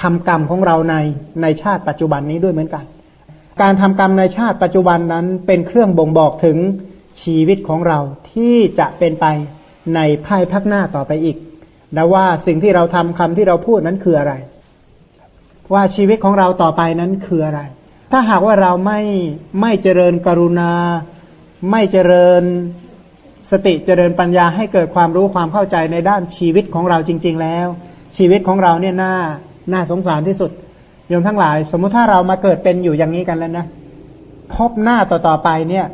ทำกรรมของเราในในชาติปัจจุบันนี้ด้วยเหมือนกัน การทำกรรมในชาติปัจจุบันนั้นเป็นเครื่องบ่งบอกถึงชีวิตของเราที่จะเป็นไปในภายภาคหน้าต่อไปอีกนะว่าสิ่งที่เราทำคำที่เราพูดนั้นคืออะไร ว่าชีวิตของเราต่อไปนั้นคืออะไร ถ้าหากว่าเราไม่ไม่เจริญกรุณา ไม่เจริญสติเจริญปัญญาให้เกิดความรู้ความเข้าใจในด้านชีวิตของเราจริง ๆ แล้ว ชีวิตของเราเนี่ยน่า น่าสงสารที่สุดโยมทั้งหลาย สมมุติถ้าเรามาเกิดเป็นอยู่อย่างนี้กันแล้วนะพบหน้าต่อๆไปเนี่ย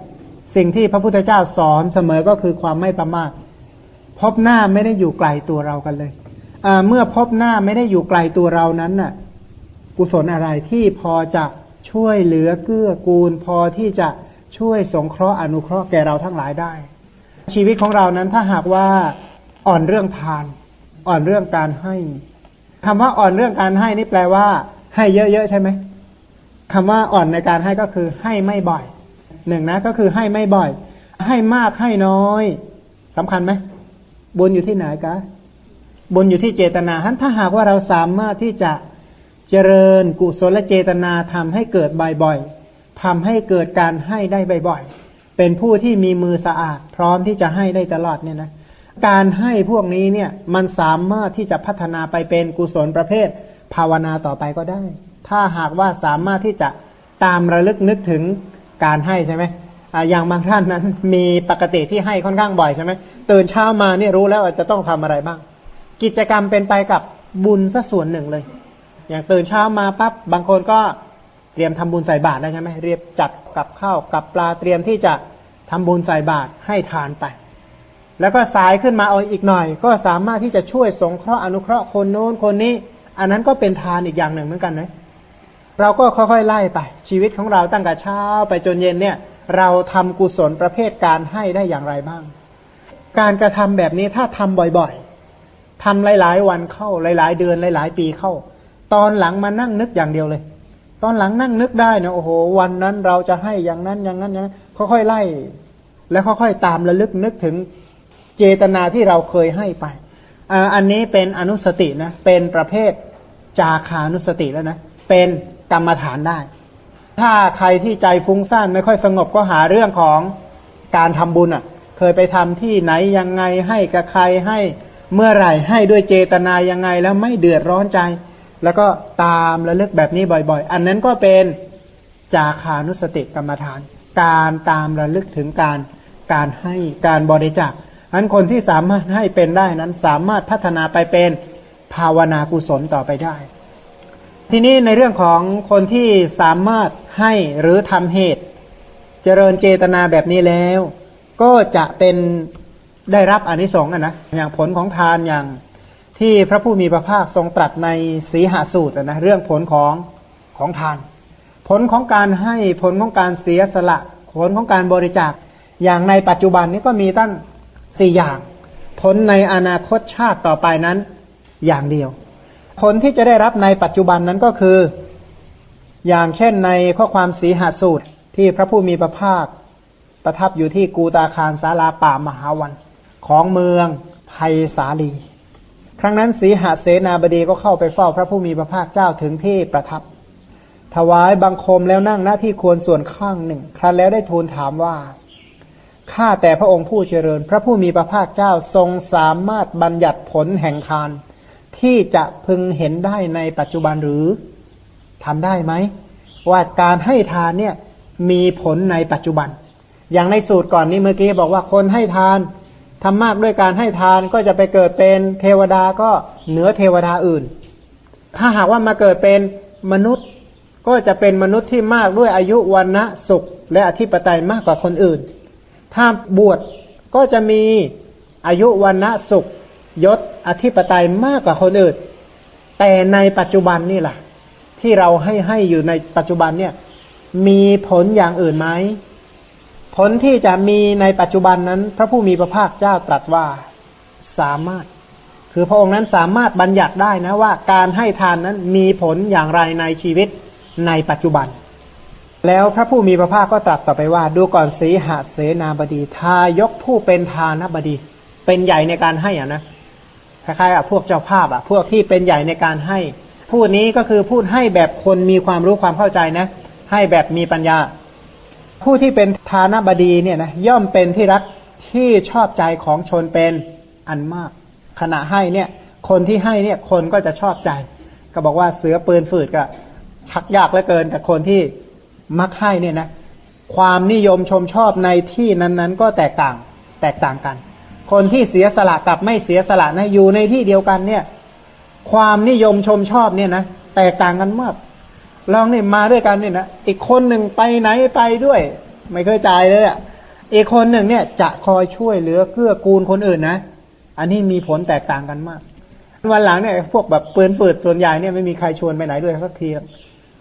สิ่งที่พระพุทธเจ้าสอนเสมอก็คือความไม่ประมาทพบหน้าไม่ได้อยู่ไกลตัวเรากันเลยเมื่อพบหน้าไม่ได้อยู่ไกลตัวเรานั้นน่ะ กุศลอะไรที่พอจะช่วยเหลือเกื้อกูล พอที่จะช่วยสงเคราะห์อนุเคราะห์แก่เราทั้งหลายได้ ชีวิตของเรานั้นถ้าหากว่าอ่อนเรื่องทาน อ่อนเรื่องการให้ คำว่าอ่อนเรื่องการให้นี่แปลว่า ให้เยอะๆใช่ไหมคำว่าอ่อนในการให้ก็คือให้ไม่บ่อยหนึ่งนะก็คือให้ไม่บ่อย ให้มากให้น้อยสำคัญไหมบุญอยู่ที่ไหนกะบุญอยู่ที่เจตนาท่านถ้าหากว่าเราสามารถที่จะเจริญกุศลเจตนาทำให้เกิดบ่อยๆทำให้เกิดการให้ได้บ่อยๆเป็นผู้ที่มีมือสะอาด พร้อมที่จะให้ได้ตลอดเนี่ยนะ การให้พวกนี้เนี่ยมันสามารถที่จะพัฒนาไปเป็นกุศลประเภท ภาวนาต่อไปก็ได้ ถ้าหากว่าสามารถที่จะตามระลึกนึกถึงการให้ใช่ไหมอย่างบางท่านนั้น มีปกติที่ให้ค่อนข้างบ่อยใช่ไหมตื่นเช้ามาเนี่ยรู้แล้วจะต้องทำอะไรบ้าง กิจกรรมเป็นไปกับบุญสัส่วนหนึ่งเลย อย่างตื่นเช้ามาปั๊บบางคนก็เตรียมทำบุญใส่บาตรได้ใช่ไหมเรียบจัดกับข้าวกับปลาเตรียมที่จะทำบุญใส่บาตรให้ทานไป แล้วก็สายขึ้นมาเอาอีกหน่อย ก็สามารถที่จะช่วยสงเคราะห์อนุเคราะห์คนโน้นคนนี้ อันนั้นก็เป็นทานอีกอย่างหนึ่งเหมือนกันนะเราก็ค่อยๆไล่ไป ชีวิตของเราตั้งแต่เช้าไปจนเย็นเนี่ย เราทำกุศลประเภทการให้ได้อย่างไรบ้าง การกระทำแบบนี้ถ้าทำบ่อยๆทำหลายๆ วันเข้าหลาย ๆ เดือนหลาย ๆ ปีเข้า ตอนหลังมานั่งนึกอย่างเดียวเลย ตอนหลังนั่งนึกได้นะโอ้โห วันนั้นเราจะให้อย่างนั้นอย่างนั้นอย่างนั้นค่อยๆไล่ แล้วค่อยๆตามระลึกนึกถึง เจตนาที่เราเคยให้ไป อันนี้เป็นอนุสตินะ เป็นประเภทจาคานุสติแล้วนะ เป็นกรรมฐานได้ ถ้าใครที่ใจฟุ้งซ่านไม่ค่อยสงบก็หาเรื่องของการทำบุญอะ เคยไปทำที่ไหนยังไงให้กับใครให้เมื่อไหร่ให้ด้วยเจตนายังไงแล้วไม่เดือดร้อนใจ แล้วก็ตามระลึกแบบนี้บ่อยๆ อันนั้นก็เป็นจาคานุสติกรรมฐาน การตามระลึกถึงการการให้การบริจาค อันคนที่สามารถให้เป็นได้นั้น สามารถพัฒนาไปเป็นภาวนากุศลต่อไปได้ ทีนี้ในเรื่องของคนที่สามารถให้หรือทำเหตุ เจริญเจตนาแบบนี้แล้ว ก็จะเป็นได้รับอนิสงส์นะอย่างผลของทานอย่างที่พระผู้มีพระภาคทรงตรัสในสีหาสูตรนะเรื่องผลของของทาน ผลของการให้ผลของการเสียสละ ผลของการบริจาคอย่างในปัจจุบันนี้ก็มีตั้ง สี่อย่าง ผลในอนาคตชาติต่อไปนั้น อย่างเดียว ผลที่จะได้รับในปัจจุบันนั้นก็คือ อย่างเช่นในข้อความสีหาสูตรที่พระผู้มีพระภาค ประทับอยู่ที่กูตาคารสาลาป่ามหาวัน ของเมืองไพสาลี ครั้งนั้นสีหาเสนาบดีก็เข้าไปเฝ้าพระผู้มีพระภาคเจ้าถึงที่ประทับ ถวายบังคมแล้วนั่งหน้าที่ควรส่วนข้างหนึ่ง ครั้นแล้วได้ทูลถามว่า ข้าแต่พระองค์ผู้เจริญ พระผู้มีพระภาคเจ้าทรงสามารถบัญญัติผลแห่งทาน ที่จะพึงเห็นได้ในปัจจุบันหรือทำได้ไหม ว่าการให้ทานเนี่ยมีผลในปัจจุบัน อย่างในสูตรก่อนนี้เมื่อกี้บอกว่าคนให้ทานทำมากด้วยการให้ทานก็จะไปเกิดเป็นเทวดาก็เหนือเทวดาอื่น ถ้าหากว่ามาเกิดเป็นมนุษย์ก็จะเป็นมนุษย์ที่มากด้วยอายุวันนะสุข และอธิปไตยมากกว่าคนอื่น ถ้าบวชก็จะมีอายุวันนะสุขยศอธิปไตยมากกว่าคนอื่น แต่ในปัจจุบันนี่แหละที่เราให้ให้อยู่ในปัจจุบันเนี่ย มีผลอย่างอื่นไหมผลที่จะมีในปัจจุบันนั้น พระผู้มีพระภาคเจ้าตรัสว่าสามารถ คือพระองค์นั้นสามารถบัญญัติได้นะว่า การให้ทานนั้นมีผลอย่างไรในชีวิตในปัจจุบัน แล้วพระผู้มีพระภาคก็ตรัสต่อไปว่า ดูก่อนสีหาเสนาบดี ทายกผู้เป็นทานบดี เป็นใหญ่ในการให้อะนะคล้ายๆอะพวกเจ้าภาพอะ พวกที่เป็นใหญ่ในการให้ พูดนี้ก็คือพูดให้แบบคนมีความรู้ความเข้าใจนะ ให้แบบมีปัญญา ผู้ที่เป็นทานบดีเนี่ยนะย่อมเป็นที่รักที่ชอบใจของชนเป็นอันมาก ขณะให้เนี่ย คนที่ให้เนี่ยคนก็จะชอบใจ ก็บอกว่าเสือปืนฝืดก็ชักยากเหลือเกินกับคนที่ มักให้เนี่ยนะความนิยมชมชอบในที่นั้นๆ ก็แตกต่างแตกต่างกัน คนที่เสียสละกับไม่เสียสละนะอยู่ในที่เดียวกันเนี่ย ความนิยมชมชอบเนี่ยนะแตกต่างกันมากลองเนี่ยมาด้วยกันเนี่ยนะอีกคนหนึ่งไปไหนไปด้วย ไม่เคยจ่ายเลยอะอีกคนหนึ่งเนี่ยจะคอยช่วยเหลือเกื้อกูลคนอื่นนะอันนี้มีผลแตกต่างกันมาก วันหลังเนี่ยพวกแบบเปืนเปืดส่วนใหญ่เนี่ยไม่มีใครชวนไปไหนด้วยสักที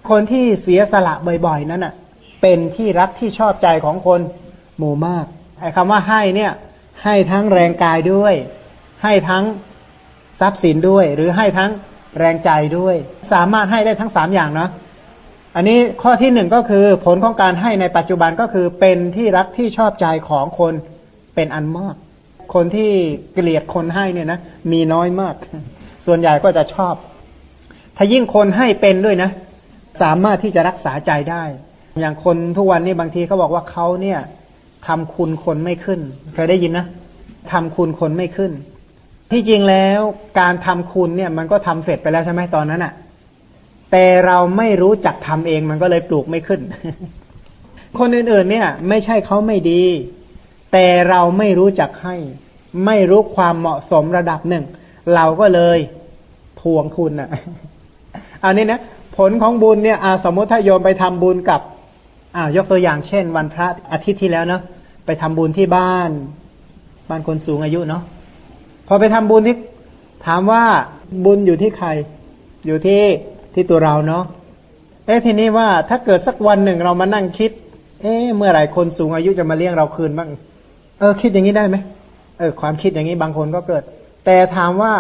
คนที่เสียสละบ่อยๆ นั้นอะ เป็นที่รักที่ชอบใจของคนหมู่มากไอ้คำว่าให้เนี่ย ให้ทั้งแรงกายด้วย ให้ทั้งทรัพย์สินด้วย หรือให้ทั้งแรงใจด้วย สามารถให้ได้ทั้งสามอย่างนะอันนี้ข้อที่หนึ่งก็คือ ผลของการให้ในปัจจุบันก็คือเป็นที่รักที่ชอบใจของคนเป็นอันมาก คนที่เกลียดคนให้เนี่ยนะมีน้อยมาก ส่วนใหญ่ก็จะชอบ ถ้ายิ่งคนให้เป็นด้วยนะ สามารถที่จะรักษาใจได้ อย่างคนทุกวันนี้บางทีเขาบอกว่าเขาเนี่ยทำคุณคนไม่ขึ้นเคยได้ยินนะทำคุณคนไม่ขึ้น ที่จริงแล้วการทำคุณเนี่ยมันก็ทำเสร็จไปแล้วใช่ไหมตอนนั้นอะ่ะ แต่เราไม่รู้จักทำเองมันก็เลยปลูกไม่ขึ้น คนอื่นๆเนี่ย ไม่ใช่เขาไม่ดี แต่เราไม่รู้จักให้ ไม่รู้ความเหมาะสมระดับหนึ่ง เราก็เลยทวงคุณอะอันนี้นะ ลของบุญเนี่ยอาสมมติถ้าโยมไปทำบุญกับอ่ายกตัวอย่างเช่น วันพระอาทิตย์ที่แล้วเนาะไปทำบุญที่บ้าน บ้านคนสูงอายุเนาะพอไปทำบุญที่ถามว่าบุญอยู่ที่ใคร อยู่ที่ที่ตัวเราเนาะเอ๊ะทีนี้ว่าถ้าเกิดสักวันหนึ่งเรามานั่งคิด เอ๊ะเมื่อไหร่คนสูงอายุจะมาเลี้ยงเราคืนบ้างเออ คิดอย่างนี้ได้ไหมเออ ความคิดอย่างนี้บางคนก็เกิด แต่ถามว่า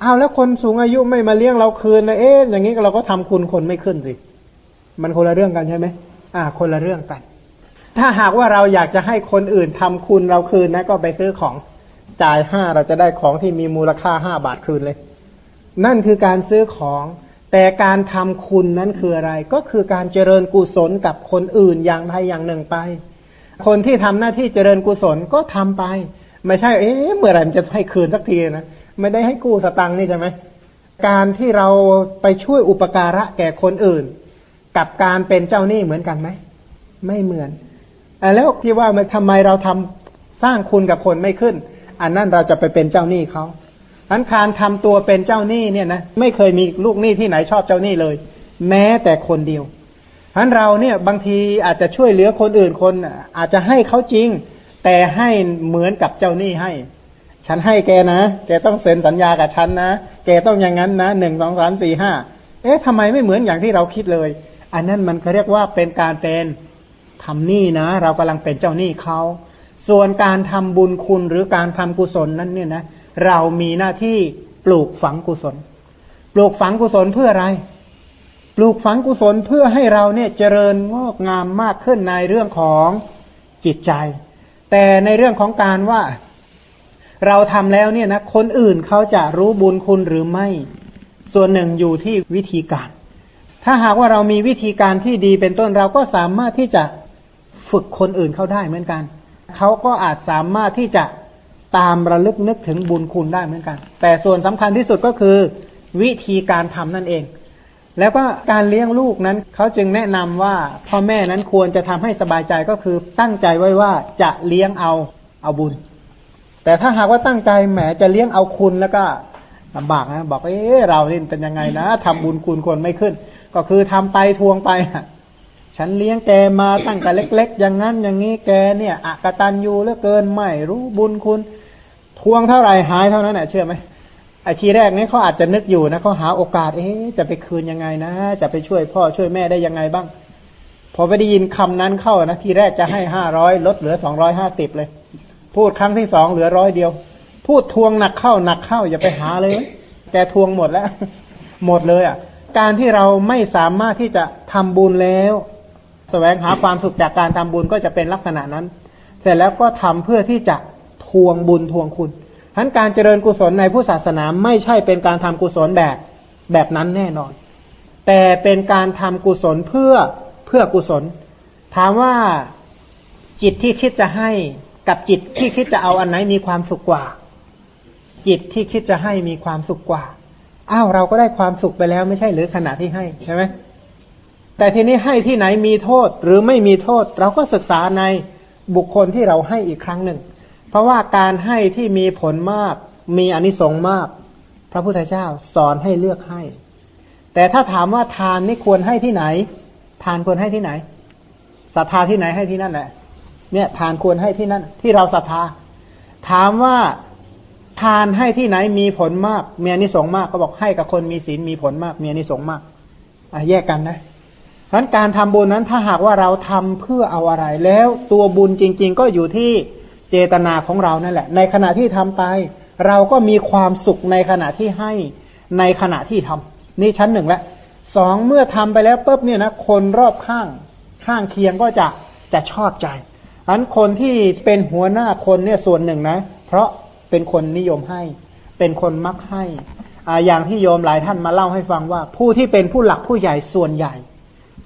เอาแล้วคนสูงอายุไม่มาเลี้ยงเราคืนนะเอ๊ะอย่างนี้เราก็ทำคุณคนไม่ขึ้นสิ มันคนละเรื่องกันใช่ไหมอ่า คนละเรื่องกัน ถ้าหากว่าเราอยากจะให้คนอื่นทำคุณเราคืนนะ ก็ไปซื้อของจ่ายห้าเราจะได้ของที่มีมูลค่าห้าบาทคืนเลย นั่นคือการซื้อของ แต่การทำคุณนั้นคืออะไร ก็คือการเจริญกุศลกับคนอื่นอย่างใดอย่างหนึ่งไป คนที่ทำหน้าที่เจริญกุศลก็ทำไป ไม่ใช่ เอ๊ะเมื่อไหร่จะให้คืนสักทีนะ ไม่ได้ให้กู้สตังค์นี่ใช่ไหมการที่เราไปช่วยอุปการะแก่คนอื่น กับการเป็นเจ้าหนี้เหมือนกันไหมไม่เหมือนแล้วที่ว่ามันทำไมเราทำสร้างคุณกับคนไม่ขึ้น อันนั้นเราจะไปเป็นเจ้าหนี้เขาอันการทำตัวเป็นเจ้าหนี้เนี่ยนะไม่เคยมีลูกหนี้ที่ไหนชอบเจ้าหนี้เลย แม้แต่คนเดียวอันเราเนี่ยบางทีอาจจะช่วยเหลือคนอื่นคนอาจจะให้เขาจริง แต่ให้เหมือนกับเจ้าหนี้ให้ ฉันให้แกนะ แกต้องเซ็นสัญญากับฉันนะ แกต้องอย่างนั้นนะหนึ่งสองสามสี่ห้าเอ๊ะทำไมไม่เหมือนอย่างที่เราคิดเลย อันนั้นมันเขาเรียกว่าเป็นการเป็นทำหนี้นะ เรากำลังเป็นเจ้าหนี้เขาส่วนการทำบุญคุณหรือการทำกุศลนั้นเนี่ยนะ เรามีหน้าที่ปลูกฝังกุศล ปลูกฝังกุศลเพื่ออะไร ปลูกฝังกุศลเพื่อให้เราเนี่ยเจริญงอกงามมากขึ้นในเรื่องของจิตใจ แต่ในเรื่องของการว่า เราทำแล้วเนี่ยนะคนอื่นเขาจะรู้บุญคุณหรือไม่ ส่วนหนึ่งอยู่ที่วิธีการ ถ้าหากว่าเรามีวิธีการที่ดีเป็นต้นเราก็สามารถที่จะฝึกคนอื่นเขาได้เหมือนกัน เขาก็อาจสามารถที่จะตามระลึกนึกถึงบุญคุณได้เหมือนกัน แต่ส่วนสำคัญที่สุดก็คือวิธีการทำนั่นเอง แล้วก็การเลี้ยงลูกนั้นเขาจึงแนะนำว่าพ่อแม่นั้นควรจะทำให้สบายใจก็คือตั้งใจไว้ว่าจะเลี้ยงเอาเอาบุญ แต่ถ้าหากว่าตั้งใจแหมจะเลี้ยงเอาคุณแล้วก็ลำบากนะ บอกเอ๊เราเนี่เป็นยังไงนะทำบุญคุณคนไม่ขึ้น ก็คือทำไปทวงไปฉันเลี้ยงแกมาตั้งแต่เล็ก ๆ อย่างนั้นอย่างนี้แกเนี่ยอักตันยูเหลือเกินไม่รู้บุญคุณ ทวงเท่าไหร่หายเท่านั้นแหละเชื่อไหมไอ้ทีแรกนี้เขาอาจจะนึกอยู่นะเขาหาโอกาสเอ๊จะไปคืนยังไงนะ จะไปช่วยพ่อช่วยแม่ได้ยังไงบ้าง พอไปได้ยินคำนั้นเข้านะทีแรกจะให้ห้าร้อยลดเหลือสองร้อยห้าสิบเลย พูดครั้งที่สองเหลือร้อยเดียว พูดทวงหนักเข้าหนักเข้าอย่าไปหาเลย แกทวงหมดแล้ว หมดเลยอะ การที่เราไม่สามารถที่จะทำบุญแล้วสแสวงหาความสุขจากการทำบุญก็จะเป็นลักษณะนั้น เสร็จแล้วก็ทำเพื่อที่จะทวงบุญทวงคุณทั้นการเจริญกุศลในผู้ศาสนาไม่ใช่เป็นการทำกุศลแบบแบบนั้นแน่นอน แต่เป็นการทำกุศลเพื่อเพื่อกุศล ถามว่าจิตที่คิดจะให้ กับจิตที่คิดจะเอาอันไหนมีความสุขกว่า จิตที่คิดจะให้มีความสุขกว่า อ้าวเราก็ได้ความสุขไปแล้วไม่ใช่หรือขณะที่ให้ใช่ไหมแต่ทีนี้ให้ที่ไหนมีโทษหรือไม่มีโทษ เราก็ศึกษาในบุคคลที่เราให้อีกครั้งหนึ่ง เพราะว่าการให้ที่มีผลมาก มีอนิสงส์มาก พระพุทธเจ้าสอนให้เลือกให้ แต่ถ้าถามว่าทานนี่ควรให้ที่ไหน ทานควรให้ที่ไหนศรัทธาที่ไหนให้ที่นั่นแหละ เนี่ยทานควรให้ที่นั่นที่เราศรัทธา ถามว่าทานให้ที่ไหนมีผลมาก มีอนิสงส์มากก็บอกให้กับคนมีศีลมีผลมาก มีอนิสงส์มากอะแยกกันนะเพราะการทำบุญนั้นถ้าหากว่าเราทำเพื่อเอาอะไร แล้วตัวบุญจริง ๆ ก็อยู่ที่เจตนาของเรานั่นแหละ ในขณะที่ทำไป เราก็มีความสุขในขณะที่ให้ในขณะที่ทำนี่ชั้นหนึ่งแล้วสองเมื่อทำไปแล้วปุ๊บเนี่ยนะคนรอบข้างข้างเคียงก็จะจะชอบใจ อันคนที่เป็นหัวหน้าคนเนี่ยส่วนหนึ่งนะ เพราะเป็นคนนิยมให้ เป็นคนมักให้ออย่างที่โยมหลายท่านมาเล่าให้ฟังว่า ผู้ที่เป็นผู้หลักผู้ใหญ่ส่วนใหญ่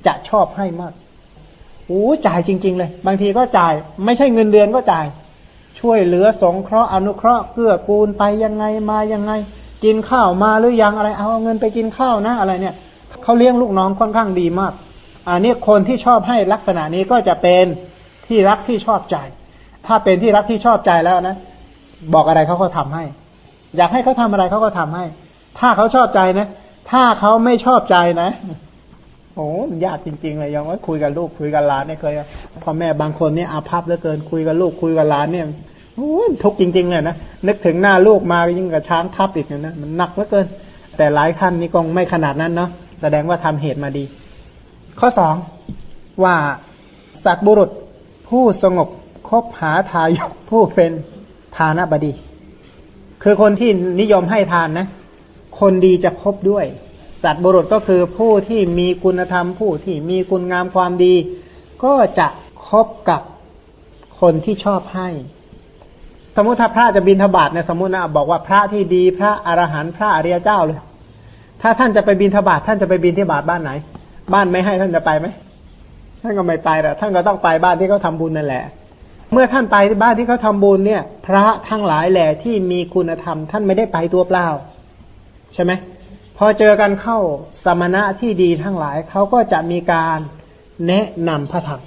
จะชอบให้มากโอ้จ่ายจริง ๆ เลย บางทีก็จ่าย ไม่ใช่เงินเดือนก็จ่าย ช่วยเหลือสงเคราะห์อนุเคราะห์เพื่อกูลไปยังไงมายังไง กินข้าวมาหรือยังอะไรเอาเงินไปกินข้าวนะอะไรเนี่ยเขาเลี้ยงลูกน้องค่อนข้างดีมากอันนี้คนที่ชอบให้ลักษณะนี้ก็จะเป็น ที่รักที่ชอบใจ ถ้าเป็นที่รักที่ชอบใจแล้วนะ บอกอะไรเขาก็ทำให้ อยากให้เขาทำอะไรเขาก็ทำให้ ถ้าเขาชอบใจนะ ถ้าเขาไม่ชอบใจนะโอ้มันยากจริง ๆ เลยยังว่าคุยกับลูกคุยกับหลานเนี่ยเคยพ่อแม่บางคนเนี่ยอาภัพเหลือเกินคุยกับลูกคุยกับหลานเนี่ยโอ้ทุกจริง ๆ เลยนะนึกถึงหน้าลูกมายิ่งกับช้างทับอีกเนี่ยนะมันหนักเหลือเกิน แต่หลายท่านนี่คงไม่ขนาดนั้นเนาะแสดงว่าทำเหตุมาดี ข้อสองว่าสัตบุรุษ ผู้สงบคบหาทายกผู้เป็นทานบดี คือคนที่นิยมให้ทานนะ คนดีจะคบด้วย สัตว์บุรุษก็คือผู้ที่มีคุณธรรมผู้ที่มีคุณงามความดี ก็จะคบกับคนที่ชอบให้ สมมติถ้าพระจะบินทบาทเนี่ยสมมตินะบอกว่าพระที่ดีพระอรหันต์พระอริยเจ้าเลย ถ้าท่านจะไปบินทบาทท่านจะไปบินที่บาทบ้านไหน บ้านไม่ให้ท่านจะไปไหม ท่านก็ไม่ไปแต่ท่านก็ต้องไปบ้านที่เขาทาบุญนั่นแหละ เมื่อท่านไปบ้านที่เขาทาบุญเนี่ย พระทั้งหลายแหละที่มีคุณธรรม ท่านไม่ได้ไปตัวเปล่า ใช่ไหมพอเจอกันเข้าสมณะที่ดีทั้งหลายเขาก็จะมีการแนะนำพระธรรม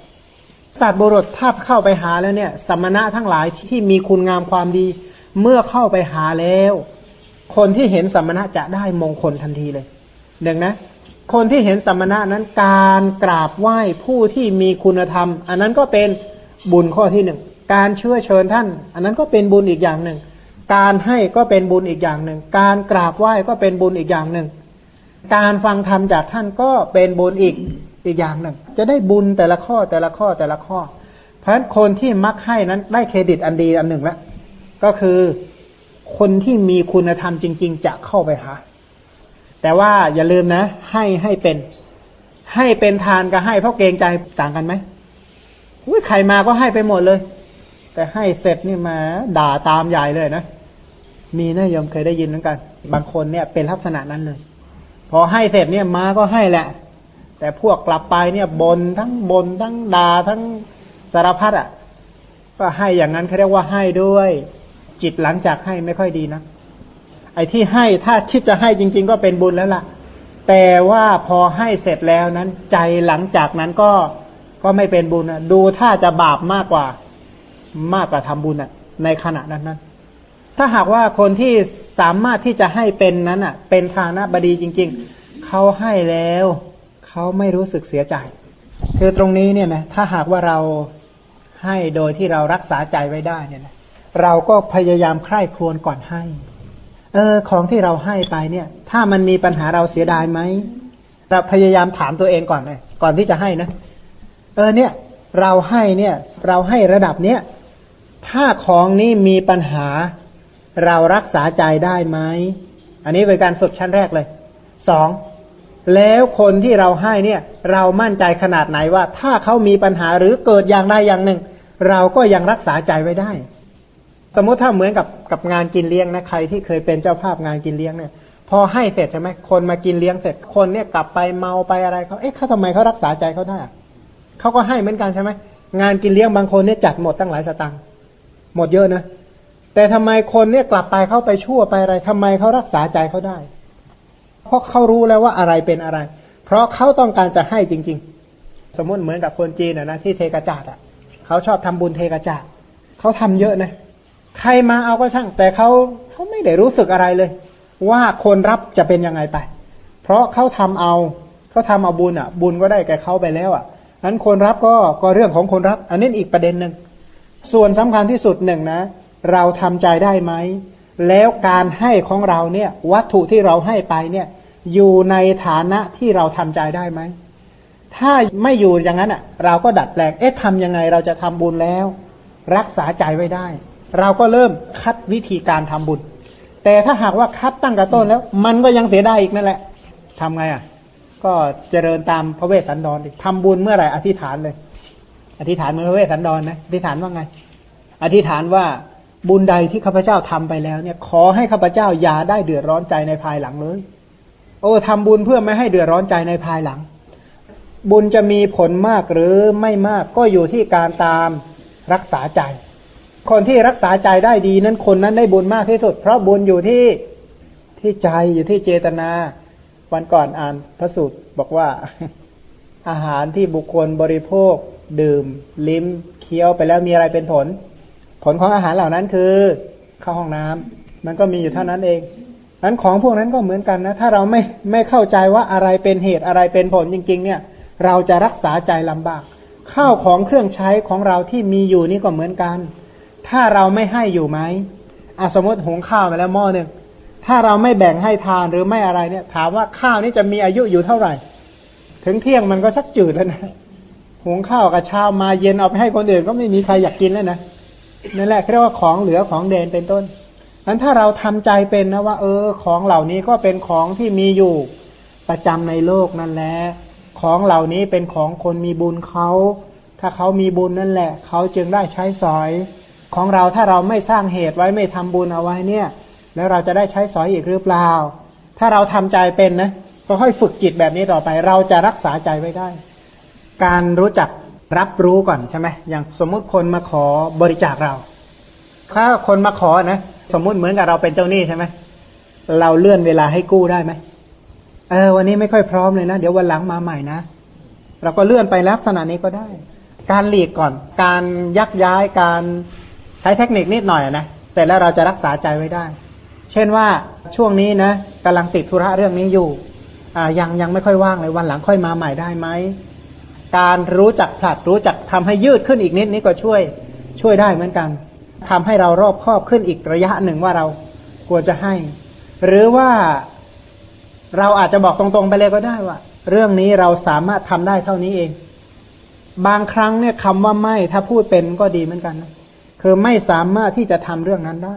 สัตว์บุรุษถ้าเข้าไปหาแล้วเนี่ย สมณะทั้งหลายที่มีคุณงามความดี เมื่อเข้าไปหาแล้ว คนที่เห็นสมณะจะได้มงคลทันทีเลยหนึ่งนะ คนที่เห็นสัมมณะนั้นการกราบไหว้ผู้ที่มีคุณธรรม อันนั้นก็เป็นบุญข้อที่หนึ่งการเชื่อเชิญท่าน อันนั้นก็เป็นบุญอีกอย่างหนึ่ง การให้ก็เป็นบุญอีกอย่างหนึ่ง การกราบไหว้ก็เป็นบุญอีกอย่างหนึ่ง การฟังธรรมจากท่านก็เป็นบุญอีกอีกอย่างหนึ่ง จะได้บุญแต่ละข้อแต่ละข้อแต่ละข้อ เพราะฉะนั้นคนที่มักให้นั้นได้เครดิตอันดีอันหนึ่งแล้วก็คือคนที่มีคุณธรรมจริง ๆ จะเข้าไปหา แต่ว่าอย่าลืมนะ ให้ให้เป็น ให้เป็นทานกับให้เพราะเกรงใจต่างกันไหมอุ้ยใครมาก็ให้ไปหมดเลย แต่ให้เสร็จนี่มาด่าตามใหญ่เลยนะมีนะยมเคยได้ยินเหมือนกัน บางคนเนี่ยเป็นลักษณะนั้นเลย พอให้เสร็จเนี่ยมาก็ให้แหละ แต่พวกกลับไปเนี่ยบนทั้งบนทั้งด่าทั้งสารพัดอะ ก็ให้อย่างนั้นเขาเรียกว่าให้ด้วย จิตหลังจากให้ไม่ค่อยดีนะ ไอ้ที่ให้ถ้าคิดจะให้จริง ๆ ก็เป็นบุญแล้วล่ะ แต่ว่าพอให้เสร็จแล้วนั้น ใจหลังจากนั้นก็ก็ไม่เป็นบุญอะดูถ้าจะบาปมากกว่า มากกว่าทำบุญอะ ในขณะนั้นนั้นถ้าหากว่าคนที่สามารถที่จะให้เป็นนั้นอะ เป็นทานะบดีจริง ๆเขาให้แล้วเขาไม่รู้สึกเสียใจคือตรงนี้เนี่ยนะถ้าหากว่าเราให้โดยที่เรารักษาใจไว้ได้เนี่ยนะเราก็พยายามใคร่ครวญก่อนให้ เออ ของที่เราให้ไปเนี่ย ถ้ามันมีปัญหาเราเสียดายไหมเราพยายามถามตัวเองก่อนเลยก่อนที่จะให้นะเออเนี่ย เราให้เนี่ย เราให้ระดับเนี้ยถ้าของนี้มีปัญหาเรารักษาใจได้ไหมอันนี้เป็นการฝึกชั้นแรกเลยสองแล้วคนที่เราให้เนี่ย เรามั่นใจขนาดไหนว่า ถ้าเขามีปัญหาหรือเกิดอย่างใดอย่างหนึ่ง เราก็ยังรักษาใจไว้ได้ สมมติถ้าเหมือนกับกับงานกินเลี้ยงนะใครที่เคยเป็นเจ้าภาพงานกินเลี้ยงเนี่ย พอให้เสร็จใช่ไหมคนมากินเลี้ยงเสร็จคนเนี่ยกลับไปเมาไปอะไรเขาเอ๊ะเขาทำไมเขารักษาใจเขาได้เขาก็ให้เหมือนกันใช่ไหมงานกินเลี้ยงบางคนเนี่ยจัดหมดตั้งหลายสตังค์หมดเยอะนะแต่ทำไมคนเนี่ยกลับไปเข้าไปชั่วไปอะไรทำไมเขารักษาใจเขาได้ เพราะเขารู้แล้วว่าอะไรเป็นอะไร เพราะเขาต้องการจะให้จริง ๆ สมมติเหมือนกับคนจีนนะที่เทกระจาดอะเขาชอบทำบุญเทกระจาดเขาทำเยอะนะ ใครมาเอาก็ช่าง แต่เขาเขาไม่ได้รู้สึกอะไรเลย ว่าคนรับจะเป็นยังไงไป เพราะเขาทำเอาเขาทำเอาบุญอะ บุญก็ได้แก่เขาไปแล้วอะนั้นคนรับก็ก็เรื่องของคนรับ อันนี้อีกประเด็นหนึ่งส่วนสำคัญที่สุดหนึ่งนะ เราทำใจได้ไหม แล้วการให้ของเราเนี่ย วัตถุที่เราให้ไปเนี่ย อยู่ในฐานะที่เราทำใจได้ไหมถ้าไม่อยู่อย่างนั้นอะ เราก็ดัดแปลงเอ๊ะทำยังไงเราจะทำบุญแล้ว รักษาใจไว้ได้ เราก็เริ่มคัดวิธีการทำบุญ แต่ถ้าหากว่าคัดตั้งแต่ต้นแล้ว มันก็ยังเสียได้อีกนั่นแหละทำไงอะ ก็เจริญตามพระเวสสันดรทำบุญเมื่อไหร่อธิษฐานเลย อธิษฐานเมื่อพระเวสสันดรนะอธิษฐานว่าไง อธิษฐานว่าบุญใดที่ข้าพเจ้าทำไปแล้ว เนี่ย ขอให้ข้าพเจ้าอย่าได้เดือดร้อนใจในภายหลังเลย โอ้ทำบุญเพื่อไม่ให้เดือดร้อนใจในภายหลัง บุญจะมีผลมากหรือไม่มากก็อยู่ที่การตามรักษาใจ คนที่รักษาใจได้ดีนั้นคนนั้นได้บุญมากที่สุด เพราะบุญอยู่ที่ที่ใจอยู่ที่เจตนา วันก่อนอ่านพระสูตรบอกว่า อาหารที่บุคคลบริโภค ดื่ม ลิ้มเคี้ยวไปแล้วมีอะไรเป็นผล ผลของอาหารเหล่านั้นคือเข้าห้องน้ำมันก็มีอยู่เท่านั้นเองนั้นของพวกนั้นก็เหมือนกันนะ ถ้าเราไม่ไม่เข้าใจว่าอะไรเป็นเหตุอะไรเป็นผลจริง ๆ เนี่ย เราจะรักษาใจลำบาก ข้าวของเครื่องใช้ของเราที่มีอยู่นี่ก็เหมือนกัน ถ้าเราไม่ให้อยู่ไหมอาสมมติหุงข้าวมาแล้วหม้อหนึ่งถ้าเราไม่แบ่งให้ทานหรือไม่อะไรเนี่ย ถามว่าข้าวนี้จะมีอายุอยู่เท่าไหร่ ถึงเที่ยงมันก็ชักจืดแล้วนะหุงข้าวกับเช้ามาเย็นเอาไปให้คนอื่นก็ไม่มีใครอยากกินแล้วนะนั่นแหละเรียกว่าของเหลือของเดนเป็นต้นนั้นถ้าเราทำใจเป็นนะว่า เออ ของเหล่านี้ก็เป็นของที่มีอยู่ประจำในโลกนั่นแหละของเหล่านี้เป็นของคนมีบุญเขา ถ้าเขามีบุญนั่นแหละ เขาจึงได้ใช้สอย ของเราถ้าเราไม่สร้างเหตุไว้ไม่ทำบุญเอาไว้เนี่ย แล้วเราจะได้ใช้สอยอีกหรือเปล่า ถ้าเราทำใจเป็นนะก็ค่อยฝึกจิตแบบนี้ต่อไป เราจะรักษาใจไว้ได้ การรู้จักรับรู้ก่อนใช่ไหมอย่างสมมุติคนมาขอบริจาคเรา ถ้าคนมาขอนะสมมุติเหมือนกับเราเป็นเจ้าหนี้ใช่ไหมเราเลื่อนเวลาให้กู้ได้ไหมเออวันนี้ไม่ค่อยพร้อมเลยนะเดี๋ยววันหลังมาใหม่นะเราก็เลื่อนไปลักษณะนี้ก็ได้ การหลีกก่อน การยักย้ายการ ช้เทคนิคนิดหน่อยนะเสร็จแล้วเราจะรักษาใจไว้ได้ เช่นว่าช่วงนี้นะกำลังติดธุระเรื่องนี้อยู่อ่ายังยังไม่ค่อยว่างเลยวันหลังค่อยมาใหม่ได้ไหมการรู้จักผลัดรู้จักทำให้ยืดขึ้นอีกนิดนี้ก็ช่วยช่วยได้เหมือนกันทำให้เรารอบครอบขึ้นอีกระยะหนึ่งว่าเราควจะให้ หรือว่าเราอาจจะบอกตรงๆไปเลยก็ได้ว่า เรื่องนี้เราสามารถทำได้เท่านี้เอง บางครั้งเนี่ยคำว่าไม่ถ้าพูดเป็นก็ดีเหมือนกันนะ คือไม่สามารถที่จะทำเรื่องนั้นได้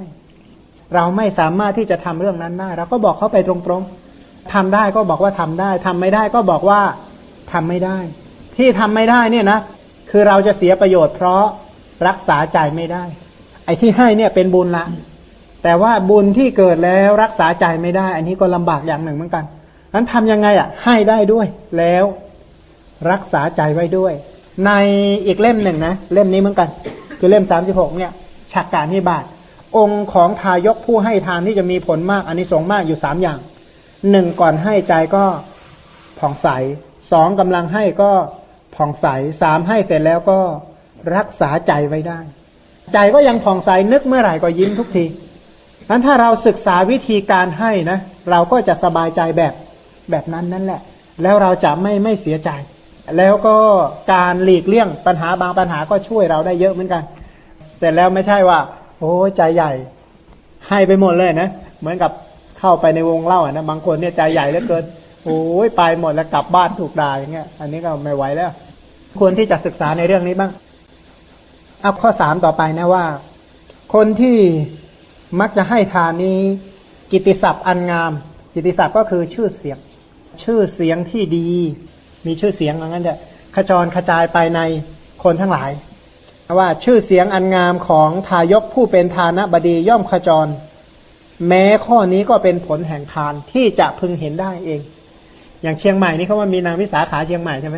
เราไม่สามารถที่จะทำเรื่องนั้นได้เราก็บอกเขาไปตรงๆทำได้ก็บอกว่าทำได้ทำไม่ได้ก็บอกว่าทำไม่ได้ ที่ทำไม่ได้เนี่ยนะคือเราจะเสียประโยชน์เพราะรักษาใจไม่ได้ ไอ้ที่ให้เนี่ยเป็นบุญละ แต่ว่าบุญที่เกิดแล้วรักษาใจไม่ได้ อันนี้ก็ลำบากอย่างหนึ่งเหมือนกันนั้นทำยังไงอะ ให้ได้ด้วยแล้วรักษาใจไว้ด้วย ในอีกเล่มหนึ่งนะ เล่มนี้เหมือนกัน คือเล่มสามสิบหกเนี่ยฉากการนิบาตองค์ของทายกผู้ให้ทานที่จะมีผลมากอันนี้สงมากอยู่สามอย่างหนึ่งก่อนให้ใจก็ผ่องใสสองกำลังให้ก็ผ่องใสสามให้เสร็จแล้วก็รักษาใจไว้ได้ ใจก็ยังผ่องใสนึกเมื่อไหร่ก็ยิ้มทุกทีนั้นถ้าเราศึกษาวิธีการให้นะ เราก็จะสบายใจแบบแบบนั้นนั่นแหละ แล้วเราจะไม่ไม่เสียใจ แล้วก็การหลีกเลี่ยงปัญหาบางปัญหาก็ช่วยเราได้เยอะเหมือนกัน เสร็จแล้วไม่ใช่ว่า โอ้ใจใหญ่ ให้ไปหมดเลยนะเหมือนกับเข้าไปในวงเล่าอะนะบางคนเนี่ยใจใหญ่เหลือเกินโอ้ยไปหมดแล้วกลับบ้านถูกด่าอย่างเงี้ย อันนี้ก็ไม่ไหวแล้ว ควรที่จะศึกษาในเรื่องนี้บ้างเอาข้อสามต่อไปนะว่า คนที่มักจะให้ทานนี้ กิติศัพท์อันงาม กิติศัพท์ก็คือชื่อเสียง ชื่อเสียงที่ดี มีชื่อเสียงอย่างนั้นเนี่ยขจรกระจายไปในคนทั้งหลายว่าชื่อเสียงอันงามของทายกผู้เป็นทานบดีย่อมขจร แม้ข้อนี้ก็เป็นผลแห่งทานที่จะพึงเห็นได้เอง อย่างเชียงใหม่นี่เขาว่ามีนางวิสาขาเชียงใหม่ใช่ไหม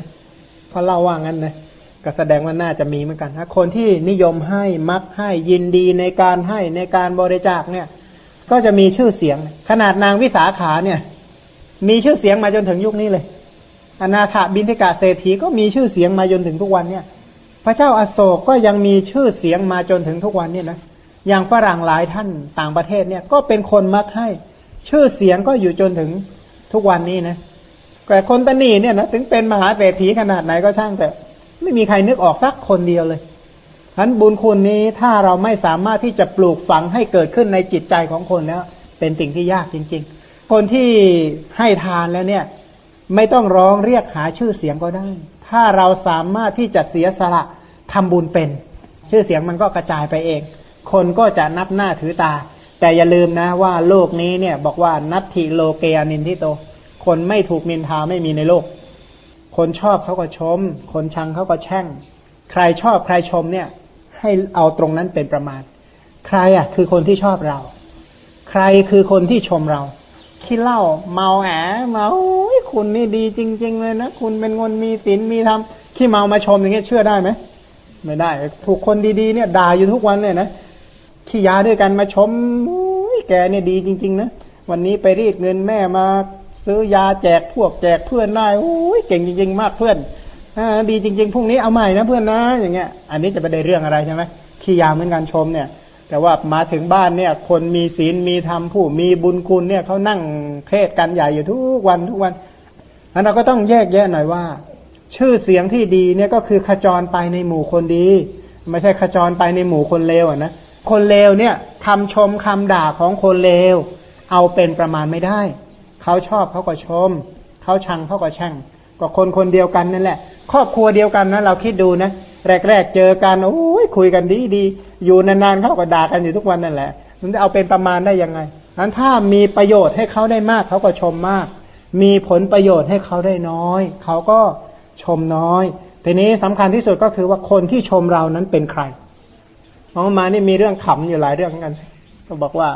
เขาเล่าว่างั้นนะก็แสดงว่าน่าจะมีเหมือนกันถ้าคนที่นิยมให้มักให้ยินดีในการให้ในการบริจาคเนี่ย ก็จะมีชื่อเสียง ขนาดนางวิสาขาเนี่ย มีชื่อเสียงมาจนถึงยุคนี้เลย อนาถบินทิกาเศรษฐีก็มีชื่อเสียงมาจนถึงทุกวันเนี่ย พระเจ้าอาโศกก็ยังมีชื่อเสียงมาจนถึงทุกวันเนี่ยนะอย่างฝรั่งหลายท่านต่างประเทศเนี่ย ก็เป็นคนมักให้ ชื่อเสียงก็อยู่จนถึงทุกวันนี้นะแต่คนตนีเนี่ยนะถึงเป็นมหาเศรษฐีขนาดไหนก็ช่างแต่ไม่มีใครนึกออกสักคนเดียวเลยฉะนั้นบุญคุณนี้ถ้าเราไม่สามารถที่จะปลูกฝังให้เกิดขึ้นในจิตใจของคนแล้วเป็นสิ่งที่ยากจริง ๆ คนที่ให้ทานแล้วเนี่ย ไม่ต้องร้องเรียกหาชื่อเสียงก็ได้ ถ้าเราสามารถที่จะเสียสละทำบุญเป็น ชื่อเสียงมันก็กระจายไปเอง คนก็จะนับหน้าถือตา แต่อย่าลืมนะว่าโลกนี้เนี่ย บอกว่านัตถิโลเกอนินทิโต คนไม่ถูกนินทาไม่มีในโลก คนชอบเขาก็ชม คนชังเขาก็แช่ง ใครชอบใครชมเนี่ย ให้เอาตรงนั้นเป็นประมาณ ใครอะ คือคนที่ชอบเรา ใครคือคนที่ชมเรา ที่เล่าเมาแหมเมาคุณนี่ดีจริง ๆ เลยนะคุณเป็นคนมีศีลมีธรรมขี้เมามาชมอย่างเงี้ยเชื่อได้ไหมไม่ได้ ถูกคนดีๆเนี่ยด่าอยู่ทุกวันเลยนะขี้ยาด้วยกันมาชมแกเนี่ยดีจริง ๆ นะวันนี้ไปรีดเงินแม่มา ซื้อยาแจกพวกแจกเพื่อนได้โอ้ยเก่งจริง ๆ มากเพื่อนอดีจริง ๆพรุ่งนี้เอาใหม่นะเพื่อนนะ อย่างเงี้ย อันนี้จะไปได้เรื่องอะไรใช่ไหมขี้ยาเหมือนกันชมเนี่ย แต่ว่ามาถึงบ้านเนี่ย คนมีศีลมีธรรมผู้มีบุญคุณเนี่ยเขานั่งเทศกันใหญ่อยู่ทุกวันทุกวันอันเราก็ต้องแยกแยะหน่อยว่า ชื่อเสียงที่ดีเนี่ยก็คือขจรไปในหมู่คนดี ไม่ใช่ขจรไปในหมู่คนเลวอะนะคนเลวเนี่ยคำชมคำด่าของคนเลว เอาเป็นประมาณไม่ได้เขาชอบเขาก็ชมเขาชังเขาก็แช่งก็คนคนเดียวกันนั่นแหละ ครอบครัวเดียวกันนะเราคิดดูนะ แรก ๆ เจอกันโอ้ยคุยกันดีดีอยู่นานๆเขาก็ด่ากันอยู่ทุกวันนั่นแหละมันจะเอาเป็นประมาณได้ยังไงนั้นถ้ามีประโยชน์ให้เขาได้มากเขาก็ชมมาก มีผลประโยชน์ให้เขาได้น้อย เขาก็ชมน้อยทีนี้สำคัญที่สุดก็คือว่าคนที่ชมเรานั้นเป็นใครเอามานี่มีเรื่องขำอยู่หลายเรื่องกัน ก็บอกว่า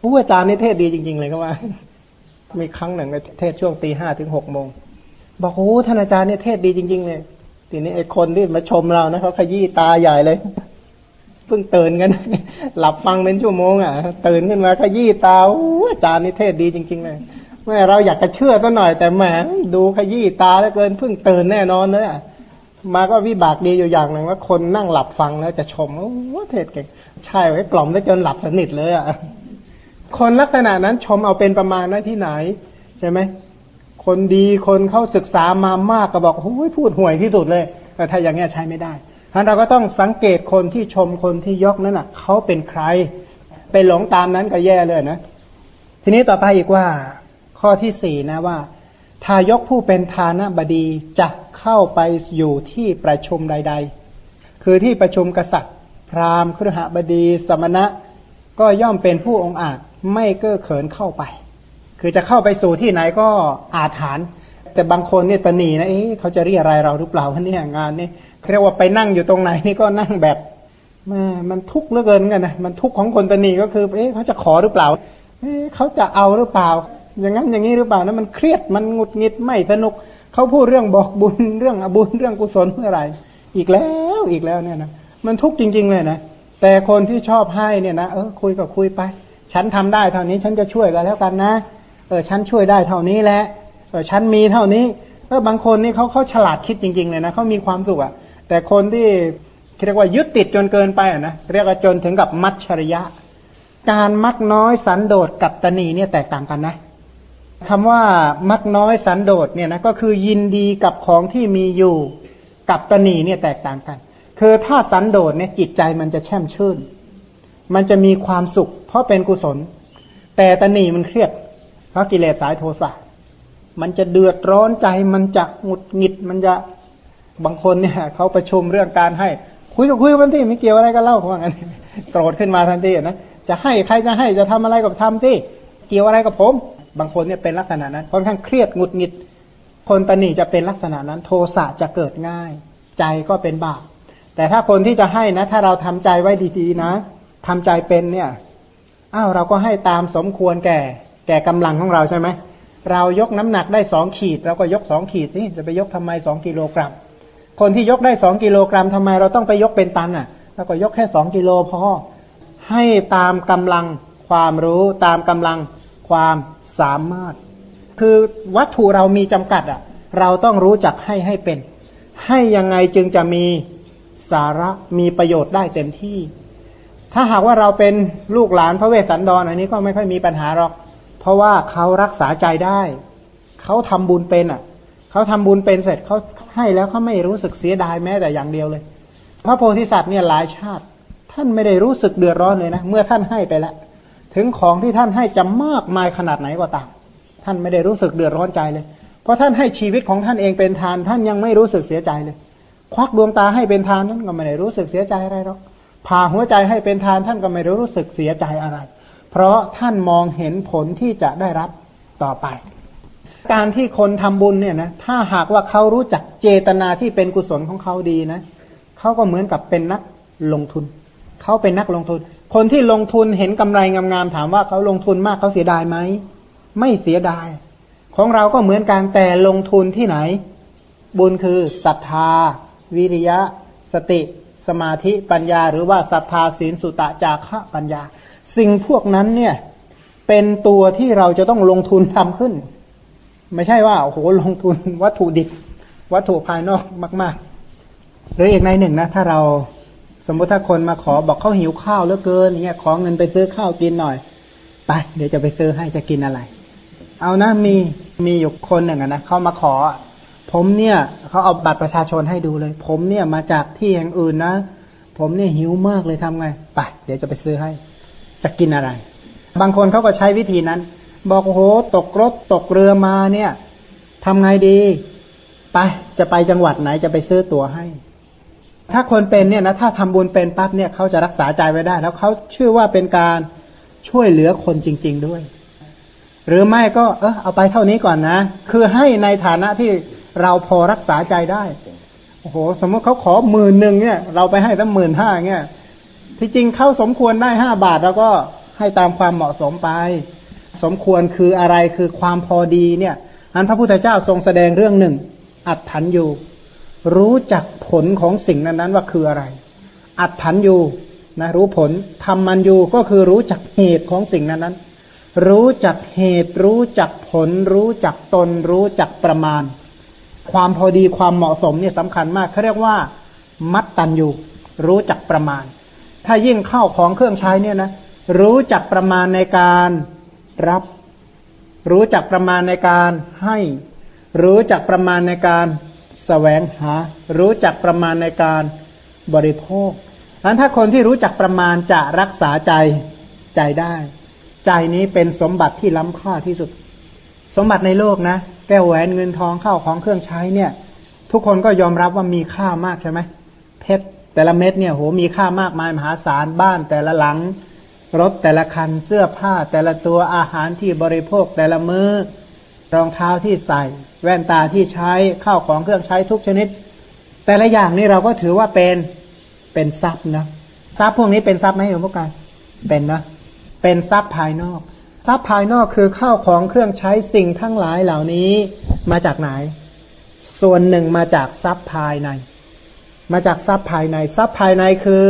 ผู้อาจารย์นี่เทศดีจริง ๆ เลยก็ว่า มีครั้งหนึ่งในเทศช่วงตีห้าถึงหกโมงบอกโอ้ท่านอาจารย์เนี่ยเทศดีจริง ๆ เลย ทีนี้ไอ้คนที่มาชมเรานะเขาขยี้ตาใหญ่เลย เพิ่งตื่นกัน หลับฟังเป็นชั่วโมงอะตื่นขึ้นมาขยี้ตาอาจารย์นี่เทศดีจริง ๆ เลยแม่เราอยากจะเชื่อก็หน่อยแต่แหมดูขยี้ตาแล้วเกินเพิ่งตื่นแน่นอนเลยอะมาก็วิบากดีอยู่อย่างหนึ่งว่าคนนั่งหลับฟังแล้วจะชมโอ้เทศเก่งใช่ไว้กล่อมได้จนหลับสนิทเลยอะคนลักษณะนั้นชมเอาเป็นประมาณนะที่ไหน ใช่ไหม คนดีคนเข้าศึกษามามากก็บอกโอ้ยพูดห่วยที่สุดเลยแต่ถ้าอย่างนี้ยใช้ไม่ได้ท่านเราก็ต้องสังเกตคนที่ชมคนที่ยกนั้นอะเขาเป็นใคร ไปหลงตามนั้นก็แย่เลยนะ ทีนี้ต่อไปอีกว่า ข้อที่สี่นะว่า ทายกผู้เป็นทานะบดีจะเข้าไปอยู่ที่ประชุมใด ๆ คือที่ประชุมกษัตริย์ พราหมณ์ครหบดี สมณะ ก็ย่อมเป็นผู้องอาจไม่เก้อเขินเข้าไป คือจะเข้าไปสู่ที่ไหนก็อาถานแต่บางคนเนี่ยตนีนะเอ๊ะเขาจะเรียอะไรเราหรือเปล่าวันนี้งานนี้เรียกว่าไปนั่งอยู่ตรงไหนนี่ก็นั่งแบบมามันทุกข์เหลือเกินกันนะมันทุกข์ของคนตนีก็คือเอ๊ะเขาจะขอหรือเปล่าเอ๊ะเขาจะเอาหรือเปล่า อย่างนั้นอย่างนี้หรือเปล่านะมันเครียดมันงุดหงิดไม่สนุกเขาพูดเรื่องบอกบุญเรื่องอบุญเรื่องกุศลเมื่อไรอีกแล้วอีกแล้วเนี่ยนะมันทุกข์จริง ๆ เลยนะแต่คนที่ชอบให้เนี่ยนะเออคุยก็คุยไป ฉันทำได้เท่านี้ฉันจะช่วยกันแล้วกันนะ เออฉันช่วยได้เท่านี้แหละเออฉันมีเท่านี้เออบางคนนี่เขาเขาฉลาดคิดจริง ๆ เลยนะเขามีความสุขอะแต่คนที่เรียกว่ายึดติดจนเกินไปอะนะเรียกว่าจนถึงกับมัจฉริยะ การมักน้อยสันโดษกับตนีเนี่ยแตกต่างกันนะคำว่ามักน้อยสันโดษเนี่ยนะก็คือยินดีกับของที่มีอยู่กับตนีเนี่ยแตกต่างกัน คือถ้าสันโดษเนี่ยจิตใจมันจะแช่มชื่น มันจะมีความสุข เพราะเป็นกุศล แต่ตนีมันเครียด เพราะกิเลสสายโทสะมันจะเดือดร้อนใจมันจะหงุดหงิดมันจะบางคนเนี่ยเขาประชุมเรื่องการให้ คุยกับคุยกันที่ไม่เกี่ยวอะไรกันเล่าเขาว่างั้นโกรธขึ้นมาทันทีนะจะให้ใครจะให้จะทำอะไรกับทำที่เกี่ยวอะไรกับผม บางคนเนี่ยเป็นลักษณะนั้นค่อนข้างเครียดหงุดหงิด คนตนีจะเป็นลักษณะนั้น โทสะจะเกิดง่าย ใจก็เป็นบาปแต่ถ้าคนที่จะให้นะ ถ้าเราทำใจไว้ดีๆนะทำใจเป็นเนี่ยอ้าวเราก็ให้ตามสมควรแก่ ก่กำลังของเราใช่ไหม เรายกน้ำหนักได้สองขีดเราก็ยกสองขีดสิจะไปยกทำไมสองกิโลกรัม คนที่ยกได้สองกิโลกรัมทำไมเราต้องไปยกเป็นตันอะเราก็ยกแค่สองกิโลพอให้ตามกำลังความรู้ตามกำลังความสามารถ คือวัตถุเรามีจำกัดอะ เราต้องรู้จักให้ให้เป็น ให้ยังไงจึงจะมีสาระมีประโยชน์ได้เต็มที่ ถ้าหากว่าเราเป็นลูกหลานพระเวสสันดรอันนี้ก็ไม่ค่อยมีปัญหาหรอก เพราะว่าเขารักษาใจได้ เขาทำบุญเป็นอะ เขาทำบุญเป็นเสร็จเขาให้แล้วเขาไม่รู้สึกเสียดายแม้แต่อย่างเดียวเลย พระโพธิสัตว์เนี่ยหลายชาติ ท่านไม่ได้รู้สึกเดือดร้อนเลยนะ เมื่อท่านให้ไปแล้ว ถึงของที่ท่านให้จะมากมายขนาดไหนก็ตาม ท่านไม่ได้รู้สึกเดือดร้อนใจเลย เพราะท่านให้ชีวิตของท่านเองเป็นทาน ท่านยังไม่รู้สึกเสียใจเลย ควักดวงตาให้เป็นทานท่านก็ไม่ได้รู้สึกเสียใจอะไรหรอกผ่าหัวใจให้เป็นทานท่านก็ไม่รู้สึกเสียใจอะไร เพราะท่านมองเห็นผลที่จะได้รับต่อไป การที่คนทำบุญเนี่ยนะถ้าหากว่าเขารู้จักเจตนาที่เป็นกุศลของเขาดีนะเขาก็เหมือนกับเป็นนักลงทุนเขาเป็นนักลงทุน คนที่ลงทุนเห็นกำไรงามๆถามว่าเขาลงทุนมากเขาเสียดายไหมไม่เสียดาย ของเราก็เหมือนการแต่ลงทุนที่ไหน บุญคือศรัทธา วิริยะ สติ สมาธิปัญญา หรือว่าศรัทธาศีลสุตะจาระปัญญา สิ่งพวกนั้นเนี่ย เป็นตัวที่เราจะต้องลงทุนทำขึ้น ไม่ใช่ว่าโอ้โหลงทุนวัตถุดิบ วัตถุภายนอกมาก ๆ หรืออีกในหนึ่งนะ ถ้าเราสมมติถ้าคนมาขอบอกเขาหิวข้าวเหลือเกินอย่างเงี้ยขอเงินไปซื้อข้าวกินหน่อยไปเดี๋ยวจะไปซื้อให้จะกินอะไร เอานะมีมีอยู่คนหนึ่งนะเขามาขอ ผมเนี่ยเขาเอาบัตรประชาชนให้ดูเลย ผมเนี่ยมาจากที่แห่งอื่นนะ ผมเนี่ยหิวมากเลยทำไงไปเดี๋ยวจะไปซื้อให้ จะกินอะไร บางคนเขาก็ใช้วิธีนั้น บอกโอ้โหตกรถตกเรือมาเนี่ยทำไงดีไปจะไปจังหวัดไหนจะไปซื้อตั๋วให้ ถ้าคนเป็นเนี่ยนะถ้าทำบุญเป็นปั๊บเนี่ยเขาจะรักษาใจไว้ได้ แล้วเขาเชื่อว่าเป็นการช่วยเหลือคนจริง ๆด้วย หรือไม่ก็เออเอาไปเท่านี้ก่อนนะ คือให้ในฐานะที่เราพอรักษาใจได้โอ้โห สมมติเขาขอหมื่นหนึ่งเนี่ย เราไปให้ตั้งหมื่นห้าเนี่ย ที่จริงเข้าสมควรได้ห้าบาทเราก็ให้ตามความเหมาะสมไป สมควรคืออะไรคือความพอดีเนี่ยอันพระพุทธเจ้าทรงแสดงเรื่องหนึ่ง อัดถันอยู่ รู้จักผลของสิ่งนั้นๆว่าคืออะไร อัดถันอยู่นะรู้ผลทำมันอยู่ก็คือรู้จักเหตุของสิ่งนั้นๆ รู้จักเหตุรู้จักผล รู้จักตน รู้จักประมาณ ความพอดีความเหมาะสมเนี่ยสำคัญมากเขาเรียกว่า มัดตันอยู่ รู้จักประมาณ ถ้ายิ่งเข้าของเครื่องใช้เนี่ยนะรู้จักประมาณในการรับ รู้จักประมาณในการให้ รู้จักประมาณในการแสวงหา รู้จักประมาณในการบริโภคนั้นถ้าคนที่รู้จักประมาณจะรักษาใจใจได้ ใจนี้เป็นสมบัติที่ล้ำค่าที่สุด สมบัติในโลกนะแก้วแหวนเงินทองเข้าของเครื่องใช้เนี่ย ทุกคนก็ยอมรับว่ามีค่ามากใช่ไหมเพชร แต่ละเม็ดเนี่ยโหมีค่ามากมายมหาศาลบ้านแต่ละหลัง รถแต่ละคันเสื้อผ้า แต่ละตัวอาหารที่บริโภคแต่ละมือ้อรองเท้าที่ใส่ แว่นตาที่ใช้ข้าวของเครื่องใช้ทุกชนิด แต่ละอย่างนี่เราก็ถือว่าเป็นเป็นทรัพย์นะทรัพย์พวกนี้เป็นทรัพย์ไหมหลวงพ่อการเป็นนะเป็นทรัพย์ภายนอกทรัพย์ภายนอกคือข้าวของเครื่องใช้สิ่งทั้งหลายเหล่านี้มาจากไหน ส่วนหนึ่งมาจากทรัพย์ภายใน มาจากทรัพย์ภายใน ทรัพย์ภายในคือ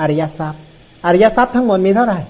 อริยทรัพย์ อริยทรัพย์ทั้งหมดมีเท่าไหร่